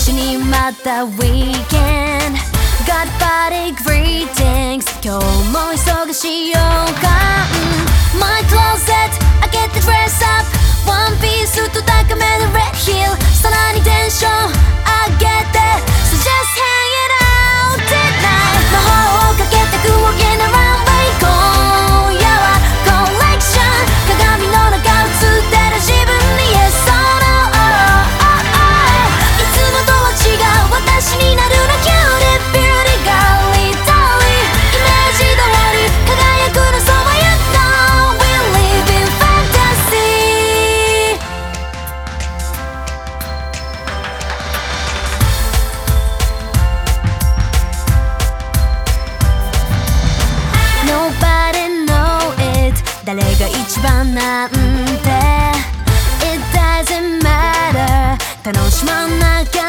主にまた Weekend. God body greetings. 今日も忙しい予感 mm. My closet 開けて dress up 誰が一番なんて It doesn't matter 楽しまなきゃ